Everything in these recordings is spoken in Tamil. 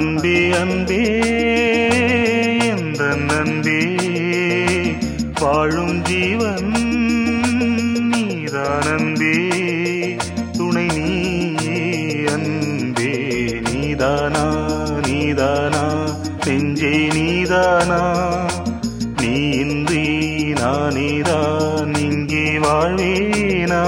அன்பே எந்த நன்பே வாழும் ஜீவன் நீதான் துணை நீ அன்பே. நீதானா நீதானா? நெஞ்சே நீதானா? நீ இன்றி நானேதான் இங்கே வாழ்வேனா?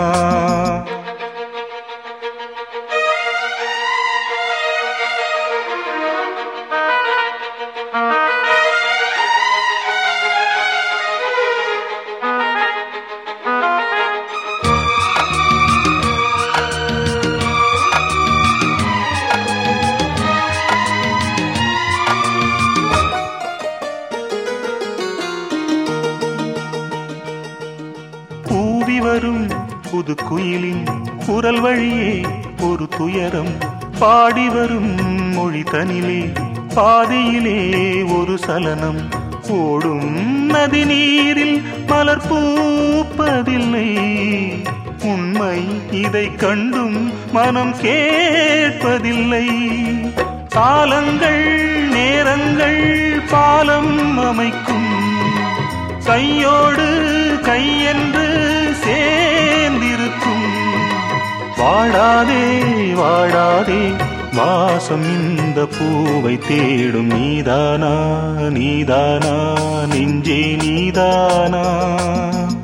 புது குயிலின் குரல் வழியே ஒரு துயரம் பாடி வரும் மொழி தனிலே. பாதியிலே ஒரு சலனம் ஓடும் நதி நீரில் மலர் பூப்பதில்லை. உண்மை இதை கண்டும் மனம் கேட்பதில்லை. காலங்கள் நேரங்கள் பாலம் அமைக்கும். கையோடு கையென்று சே வாடாதே வாடாதே. வாசம் இந்த பூவை தேடும் நீதானா நீதானா? நெஞ்சே நீதானா?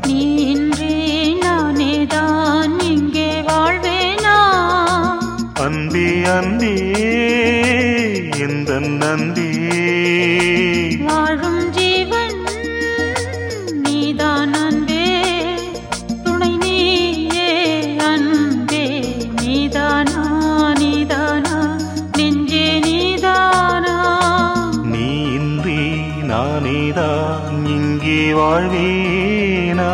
நீ இன்றி நானேதான் இங்கே வாழ்வேனா? அன்பே அன்பே எந்த நந்தே வாழும் நானேதான் இங்கே வாழ்வேனா?